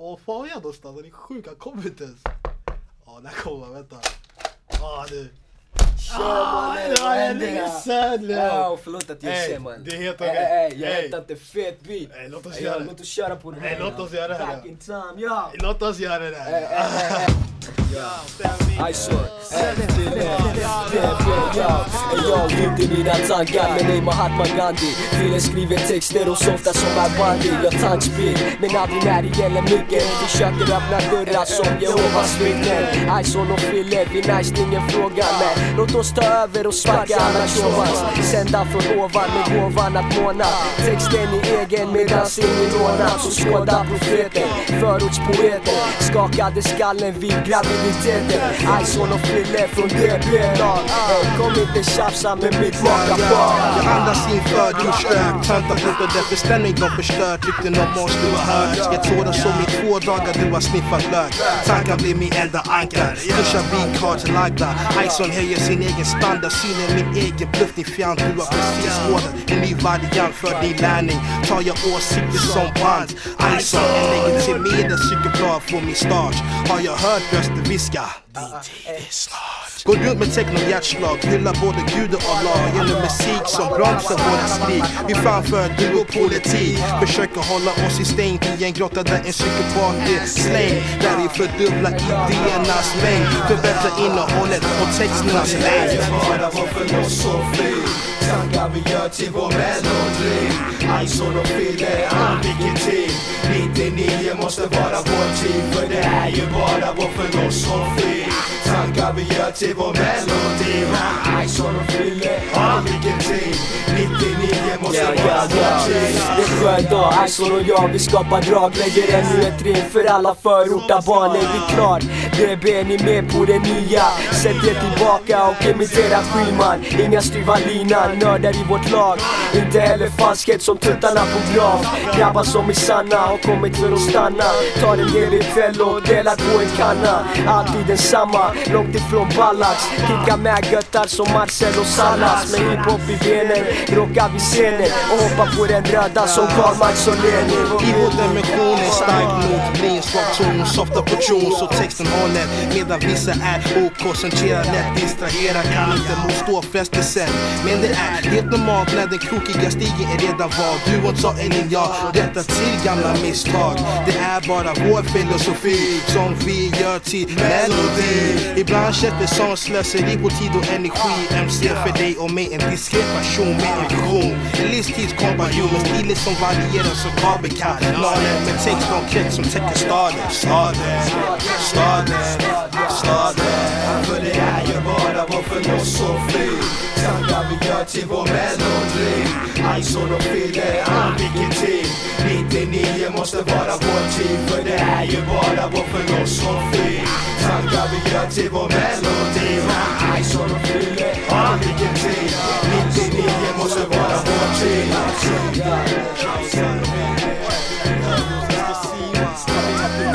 Var fan är jag någonstans? Han är sjuk, han kommer inte ens. Ja, där kommer han, vänta. Ja du. Mannen, det var länge här? Leo. Ja, förlåt att jag Ey, ser man. det är helt okej. ey, Jag Ey. hämtar inte fet beat. Ey, låt oss göra ja, det. Låt oss köra på den Ey, låt oss göra det här, Back ja. in time, ja. Låt oss göra det där. Ey, ey, ey, ey. I saw jag rymde mina tankar med ej Mahatma Gandhi. Filen skriver texter och softar som är bandy Jag touchbild, men aldrig när det gäller mycket Försöker öppna dörrar som Jehovas vittnen. Ison och Fille, vi nice, det är ingen fråga Men låt oss ta över och sparka alla showans Sända från ovan med gåvan att måna. Texten är egen medan ingen lånat Så skåda profeten, förortspoeten. Skakade skallen vid graviditeten. Ison och Fille från DB-lag Kom inte tjafsa med mitt makapar Jag andas in fördomsstök Töntar pumpar därför ställning de förstört. Rykten om oss du har hört. Jag tårar som i två dagar du har sniffat lök Tankar blir min enda ankar Pushar beatcards lagda. Ison höjer sin egen standard. Synen min egen bluff din fjant. Du har precis skådat en ny variant för din lärning. Tar jag åsikter som band Ison en legitimerad psykopat från min start Har jag hört röster viska. Din tid är snart. Går runt med techno hjärtslag Hyllar både Gud och Allah. Genom musik som bromsar våra skrik. Vi framför duopolitik Försöker hålla oss i stängt i en grotta där en psykopat är slängd. Där vi fördubblar idéernas mängd Förbättrar innehållet och texternas längd. Bara vår filosofi. Tankar vi gör till vår melodi. Ison och Fille, all vilken tid 99 måste vara vår tid För det är ju bara vår filosofi. Tankar vi gör till vår melodi och Fille, all vilken tid 99 måste Ja, vara ja. tid Det är skön dag, Ison och jag vi skapar drag Lägger ännu ett rim för alla förortarbarn Är vi klar? DB ni med på det nya. Sätt er tillbaka och imitera Schyman Inga styva linan, nördar i vårt lag. Inte heller falskhet som tuttarna på Graf. Grabbar som är sanna har kommit för att stanna. Tar en hel kväll och delar på en kanna. Alltid densamma, långt ifrån Ballax Kickar med göttar som Marcel och Salas. Med hiphop i benen, rockar vi scenen. Och hoppar på den röda som Karl Marx och Lenin. I vår dimension är stark not, blir en svag ton, softa på så texten håller Medan vissa är okoncentrerade, lätt distraherade, Kan inte motstå frestelsen Men det är helt normalt när den krokiga stigen är redan vald Duon sa en linjal, rätta till gamla misstag. Det är bara vår filosofi som vi gör till melodi. Ibland känns det som slöseri på tid och energi. MC för dig och mig, en diskret person med en vision. En livstidskompanjon med stilen som varierar som kabelkanaler Med text och krets som täcker staden, staden, Staden, staden För det här ju bara vår filosofi. så Tankar vi gör till vår melodi. Ison och Fille, vilken tid 99 måste vara vår tid För det här ju bara vår filosofi. så Tankar vi gör till vår melodi. Ison och Fille, vilken tid 99 måste vara vår tid Ska vi tappa